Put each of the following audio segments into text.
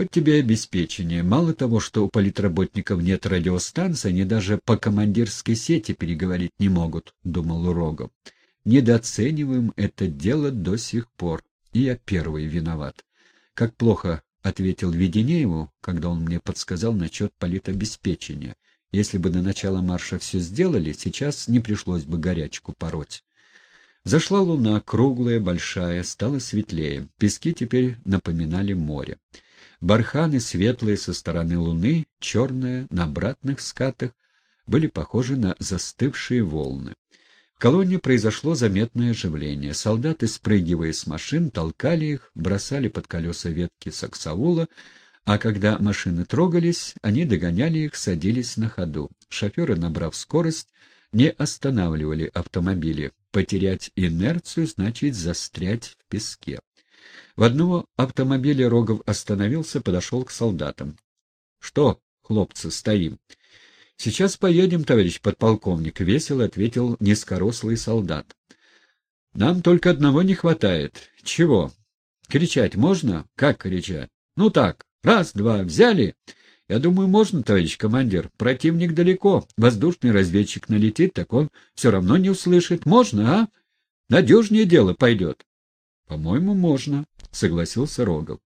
Вот тебе обеспечение. Мало того, что у политработников нет радиостанции, они даже по командирской сети переговорить не могут, — думал Рогов. Недооцениваем это дело до сих пор. И я первый виноват. Как плохо — ответил Веденееву, когда он мне подсказал насчет политобеспечения. Если бы до начала марша все сделали, сейчас не пришлось бы горячку пороть. Зашла луна, круглая, большая, стало светлее. Пески теперь напоминали море. Барханы, светлые со стороны луны, черные, на обратных скатах, были похожи на застывшие волны колонне произошло заметное оживление. Солдаты, спрыгивая с машин, толкали их, бросали под колеса ветки саксаула, а когда машины трогались, они догоняли их, садились на ходу. Шоферы, набрав скорость, не останавливали автомобили. Потерять инерцию значит застрять в песке. В одного автомобиля Рогов остановился, подошел к солдатам. — Что, хлопцы, стоим? «Сейчас поедем, товарищ подполковник», — весело ответил низкорослый солдат. «Нам только одного не хватает. Чего? Кричать можно? Как кричать? Ну так, раз, два, взяли?» «Я думаю, можно, товарищ командир. Противник далеко. Воздушный разведчик налетит, так он все равно не услышит. Можно, а? Надежнее дело пойдет». «По-моему, можно», — согласился Рогов.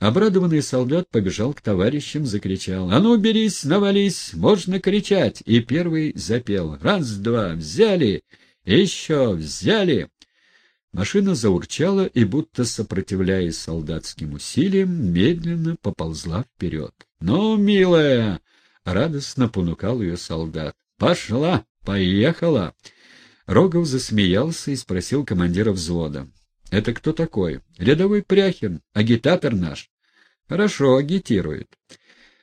Обрадованный солдат побежал к товарищам, закричал. «А ну, берись, навались, можно кричать!» И первый запел. «Раз-два, взяли! Еще взяли!» Машина заурчала и, будто сопротивляясь солдатским усилиям, медленно поползла вперед. «Ну, милая!» — радостно понукал ее солдат. «Пошла! Поехала!» Рогов засмеялся и спросил командира взвода. Это кто такой? Рядовой Пряхин, агитатор наш. Хорошо, агитирует.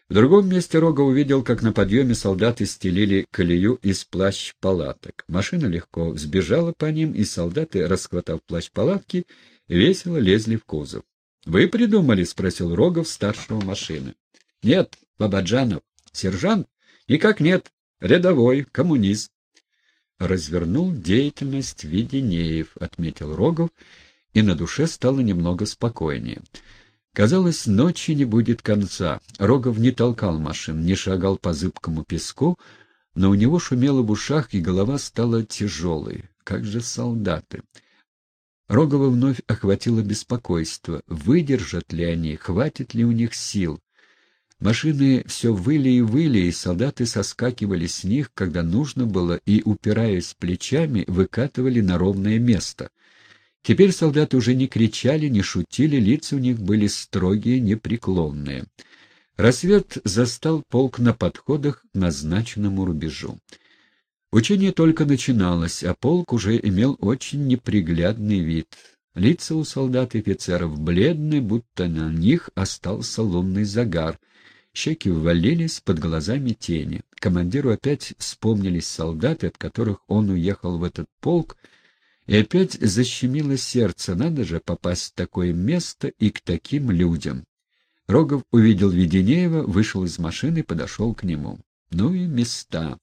В другом месте Рога увидел, как на подъеме солдаты стелили колею из плащ-палаток. Машина легко взбежала по ним, и солдаты, расхватав плащ-палатки, весело лезли в кузов. — Вы придумали? — спросил Рогов старшего машины. — Нет, Бабаджанов. Сержант? Никак нет. Рядовой, коммунист. Развернул деятельность Веденеев, — отметил Рогов, — и на душе стало немного спокойнее. Казалось, ночи не будет конца. Рогов не толкал машин, не шагал по зыбкому песку, но у него шумело в ушах, и голова стала тяжелой. Как же солдаты! Рогова вновь охватило беспокойство. Выдержат ли они, хватит ли у них сил? Машины все выли и выли, и солдаты соскакивали с них, когда нужно было, и, упираясь плечами, выкатывали на ровное место — Теперь солдаты уже не кричали, не шутили, лица у них были строгие, непреклонные. Рассвет застал полк на подходах к назначенному рубежу. Учение только начиналось, а полк уже имел очень неприглядный вид. Лица у солдат и офицеров бледные, будто на них остался лунный загар. Щеки ввалились, под глазами тени. Командиру опять вспомнились солдаты, от которых он уехал в этот полк, и опять защемило сердце, надо же попасть в такое место и к таким людям. Рогов увидел Веденеева, вышел из машины и подошел к нему. Ну и места.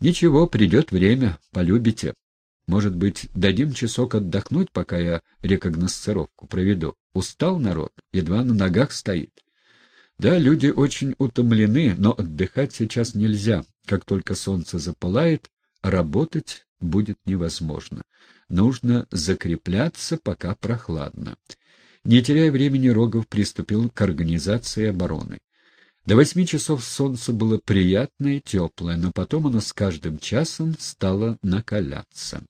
Ничего, придет время, полюбите. Может быть, дадим часок отдохнуть, пока я рекогносцировку проведу. Устал народ, едва на ногах стоит. Да, люди очень утомлены, но отдыхать сейчас нельзя. Как только солнце запылает, работать будет невозможно. Нужно закрепляться, пока прохладно. Не теряя времени, Рогов приступил к организации обороны. До восьми часов солнце было приятное и теплое, но потом оно с каждым часом стало накаляться.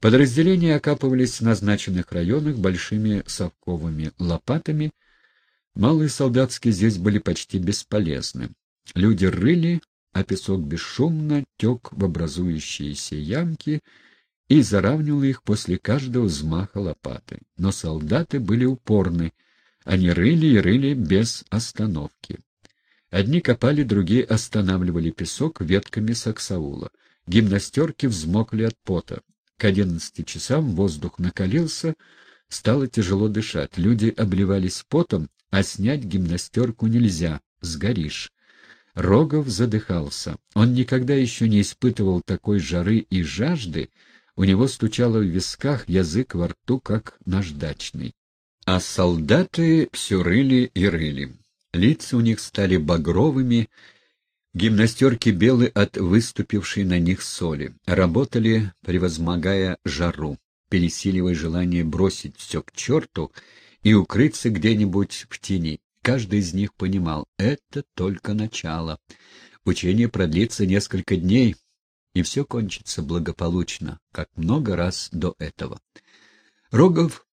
Подразделения окапывались в назначенных районах большими совковыми лопатами. Малые солдатские здесь были почти бесполезны. Люди рыли, а песок бесшумно тек в образующиеся ямки и заравнивал их после каждого взмаха лопаты. Но солдаты были упорны, они рыли и рыли без остановки. Одни копали, другие останавливали песок ветками саксаула. Гимнастерки взмокли от пота. К одиннадцати часам воздух накалился, стало тяжело дышать. Люди обливались потом, а снять гимнастерку нельзя, сгоришь. Рогов задыхался. Он никогда еще не испытывал такой жары и жажды, у него стучало в висках, язык во рту, как наждачный. А солдаты все рыли и рыли. Лица у них стали багровыми, гимнастерки белы от выступившей на них соли. Работали, превозмогая жару, пересиливая желание бросить все к черту и укрыться где-нибудь в тени. Каждый из них понимал — это только начало. Учение продлится несколько дней, и все кончится благополучно, как много раз до этого. Рогов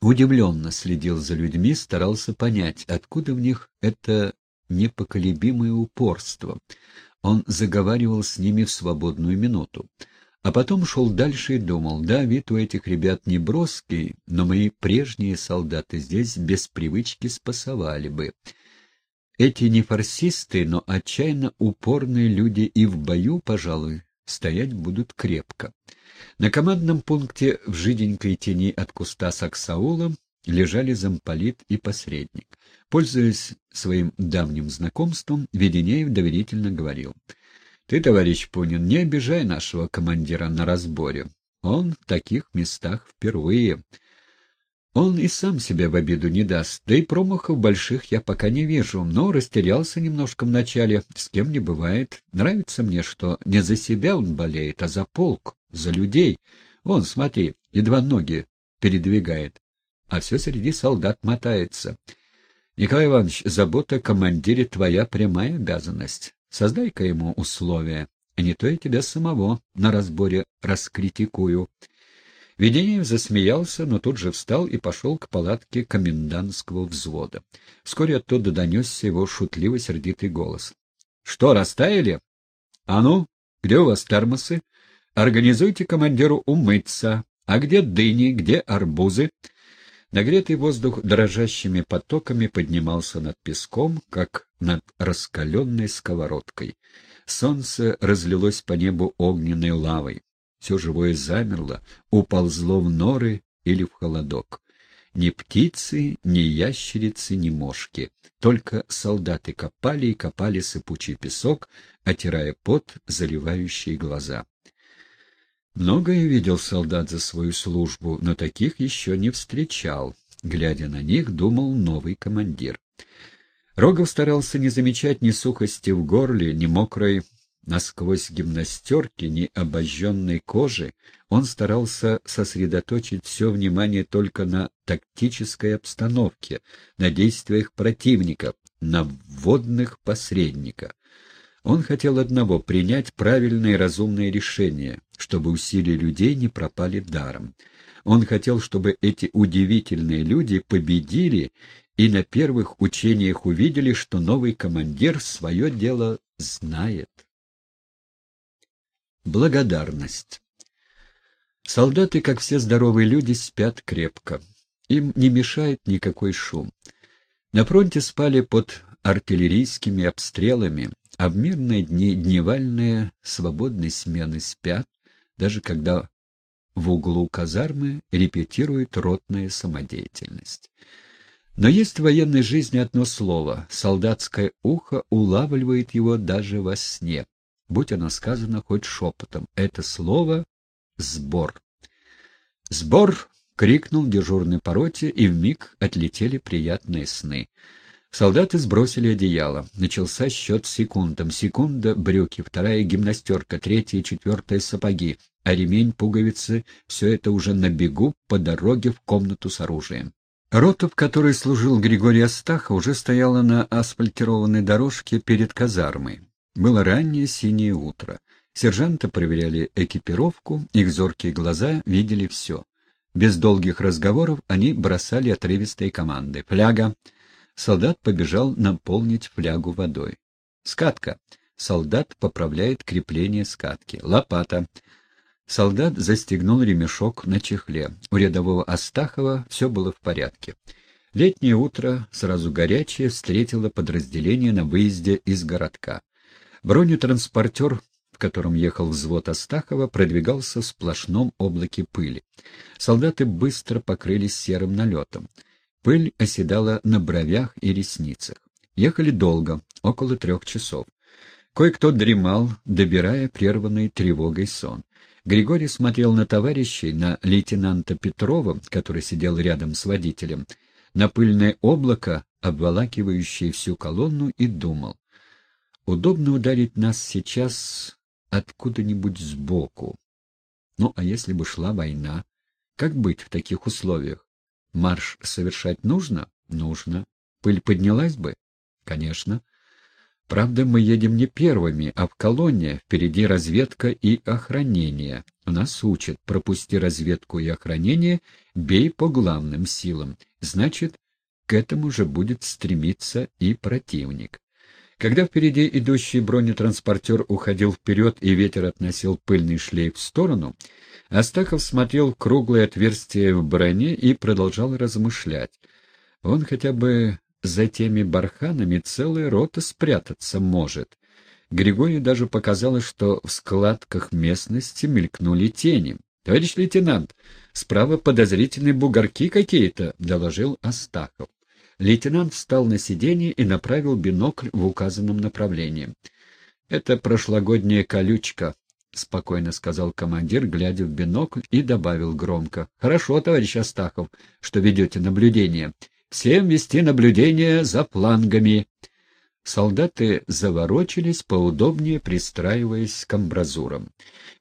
удивленно следил за людьми, старался понять, откуда в них это непоколебимое упорство. Он заговаривал с ними в свободную минуту. А потом шел дальше и думал, да, вид у этих ребят не броский, но мои прежние солдаты здесь без привычки спасовали бы. Эти не фарсисты, но отчаянно упорные люди и в бою, пожалуй, стоять будут крепко. На командном пункте в жиденькой тени от куста Саксаула лежали замполит и посредник. Пользуясь своим давним знакомством, Веденеев доверительно говорил. — Ты, товарищ Пунин, не обижай нашего командира на разборе. Он в таких местах впервые. Он и сам себя в обиду не даст, да и промахов больших я пока не вижу, но растерялся немножко вначале, с кем не бывает. Нравится мне, что не за себя он болеет, а за полк, за людей. Вон, смотри, едва ноги передвигает, а все среди солдат мотается. Николай Иванович, забота о командире твоя прямая обязанность. Создай-ка ему условия, а не то я тебя самого на разборе раскритикую. Веденеев засмеялся, но тут же встал и пошел к палатке комендантского взвода. Вскоре оттуда донесся его шутливо-сердитый голос. — Что, растаяли? — А ну, где у вас термосы? Организуйте командиру умыться. А где дыни, где арбузы? Нагретый воздух дрожащими потоками поднимался над песком, как над раскаленной сковородкой. Солнце разлилось по небу огненной лавой все живое замерло, уползло в норы или в холодок. Ни птицы, ни ящерицы, ни мошки. Только солдаты копали и копали сыпучий песок, отирая пот, заливающий глаза. Многое видел солдат за свою службу, но таких еще не встречал. Глядя на них, думал новый командир. Рогов старался не замечать ни сухости в горле, ни мокрой насквозь гимнастерки, ни обожженной кожи, он старался сосредоточить все внимание только на тактической обстановке, на действиях противника, на вводных посредника. Он хотел одного — принять правильное и разумное решение, чтобы усилия людей не пропали даром. Он хотел, чтобы эти удивительные люди победили и на первых учениях увидели, что новый командир свое дело знает. Благодарность. Солдаты, как все здоровые люди, спят крепко. Им не мешает никакой шум. На фронте спали под артиллерийскими обстрелами, а в мирные дни дневальные свободные смены спят, даже когда в углу казармы репетирует ротная самодеятельность. Но есть в военной жизни одно слово — солдатское ухо улавливает его даже во сне будь оно сказано хоть шепотом. Это слово — «сбор». «Сбор!» — крикнул дежурный по роте, и вмиг отлетели приятные сны. Солдаты сбросили одеяло. Начался счет секундам. Секунда — брюки, вторая — гимнастерка, третья и четвертая — сапоги, а ремень, пуговицы — все это уже на бегу по дороге в комнату с оружием. Рота, в которой служил Григорий Астаха, уже стояла на асфальтированной дорожке перед казармой. Было раннее синее утро. Сержанты проверяли экипировку, их зоркие глаза видели все. Без долгих разговоров они бросали отрывистые команды. «Фляга!» Солдат побежал наполнить флягу водой. «Скатка!» Солдат поправляет крепление скатки. «Лопата!» Солдат застегнул ремешок на чехле. У рядового Астахова все было в порядке. Летнее утро, сразу горячее, встретило подразделение на выезде из городка. Бронетранспортер, в котором ехал взвод Астахова, продвигался в сплошном облаке пыли. Солдаты быстро покрылись серым налетом. Пыль оседала на бровях и ресницах. Ехали долго, около трех часов. Кое-кто дремал, добирая прерванный тревогой сон. Григорий смотрел на товарищей, на лейтенанта Петрова, который сидел рядом с водителем, на пыльное облако, обволакивающее всю колонну, и думал. Удобно ударить нас сейчас откуда-нибудь сбоку. Ну, а если бы шла война? Как быть в таких условиях? Марш совершать нужно? Нужно. Пыль поднялась бы? Конечно. Правда, мы едем не первыми, а в колонне, впереди разведка и охранение. Нас учат, пропусти разведку и охранение, бей по главным силам. Значит, к этому же будет стремиться и противник. Когда впереди идущий бронетранспортер уходил вперед и ветер относил пыльный шлейф в сторону, Астахов смотрел круглое отверстие в броне и продолжал размышлять. Он хотя бы за теми барханами целая рота спрятаться может. Григорию даже показалось, что в складках местности мелькнули тени. — Товарищ лейтенант, справа подозрительные бугорки какие-то, — доложил Астахов. Лейтенант встал на сиденье и направил бинокль в указанном направлении. — Это прошлогодняя колючка, — спокойно сказал командир, глядя в бинокль, и добавил громко. — Хорошо, товарищ Астахов, что ведете наблюдение. Всем вести наблюдение за флангами. Солдаты заворочились, поудобнее пристраиваясь к амбразурам.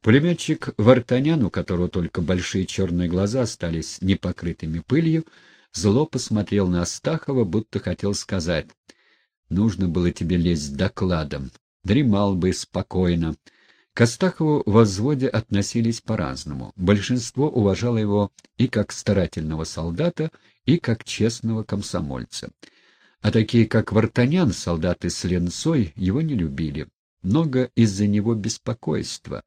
Пулеметчик Вартанян, у которого только большие черные глаза остались непокрытыми пылью, зло посмотрел на Астахова, будто хотел сказать, «Нужно было тебе лезть докладом. Дремал бы спокойно». К Астахову в взводе относились по-разному. Большинство уважало его и как старательного солдата, и как честного комсомольца. А такие, как Вартанян, солдаты с ленцой, его не любили. Много из-за него беспокойства.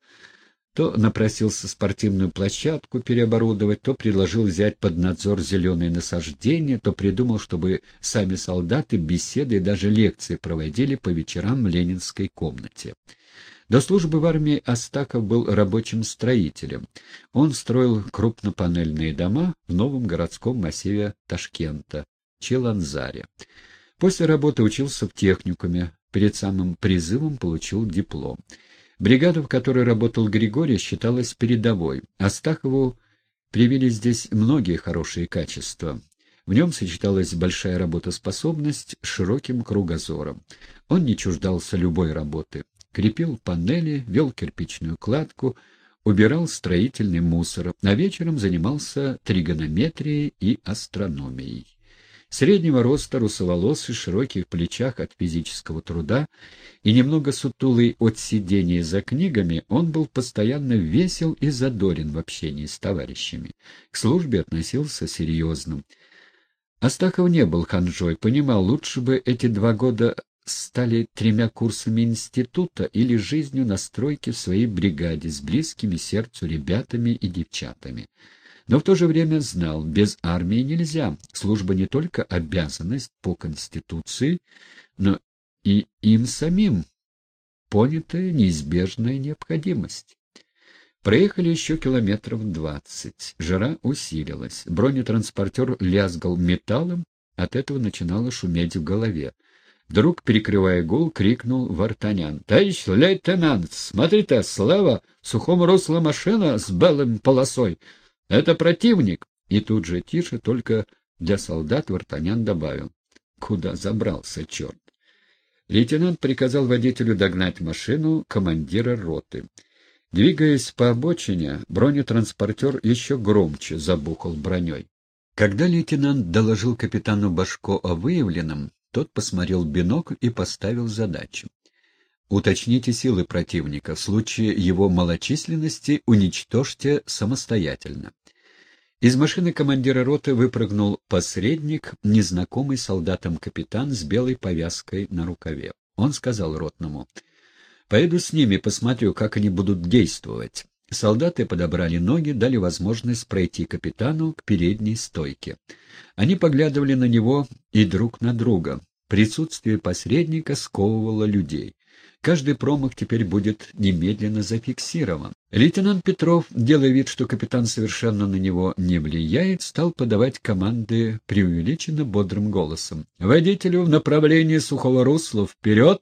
То напросился спортивную площадку переоборудовать, то предложил взять под надзор зеленые насаждения, то придумал, чтобы сами солдаты беседы и даже лекции проводили по вечерам в ленинской комнате. До службы в армии Астаков был рабочим строителем. Он строил крупнопанельные дома в новом городском массиве Ташкента, Челанзаре. После работы учился в техникуме, перед самым призывом получил диплом. Бригада, в которой работал Григорий, считалась передовой. Астахову привили здесь многие хорошие качества. В нем сочеталась большая работоспособность с широким кругозором. Он не чуждался любой работы крепил панели, вел кирпичную кладку, убирал строительный мусор, а вечером занимался тригонометрией и астрономией. Среднего роста, русоволосый, широких плечах от физического труда и немного сутулый от сидения за книгами, он был постоянно весел и задорен в общении с товарищами. К службе относился серьезно. Астахов не был ханжой, понимал, лучше бы эти два года стали тремя курсами института или жизнью на стройке в своей бригаде с близкими сердцу ребятами и девчатами. Но в то же время знал, без армии нельзя. Служба не только обязанность по Конституции, но и им самим понятая неизбежная необходимость. Проехали еще километров двадцать. Жара усилилась. Бронетранспортер лязгал металлом, от этого начинало шуметь в голове. Вдруг, перекрывая гул, крикнул Вартанян. — Товарищ лейтенант, смотри-то, слева сухом русло машина с белым полосой. Это противник. И тут же тише, только для солдат Вартанян добавил. — Куда забрался, черт? Лейтенант приказал водителю догнать машину командира роты. Двигаясь по обочине, бронетранспортер еще громче забухал броней. Когда лейтенант доложил капитану Башко о выявленном, тот посмотрел в бинокль и поставил задачу. Уточните силы противника. В случае его малочисленности уничтожьте самостоятельно. Из машины командира роты выпрыгнул посредник, незнакомый солдатам капитан с белой повязкой на рукаве. Он сказал ротному, «Поеду с ними, посмотрю, как они будут действовать». Солдаты подобрали ноги, дали возможность пройти капитану к передней стойке. Они поглядывали на него и друг на друга. Присутствие посредника сковывало людей. Каждый промах теперь будет немедленно зафиксирован. Лейтенант Петров, делая вид, что капитан совершенно на него не влияет, стал подавать команды преувеличенно бодрым голосом. «Водителю в направлении сухого русла вперед!»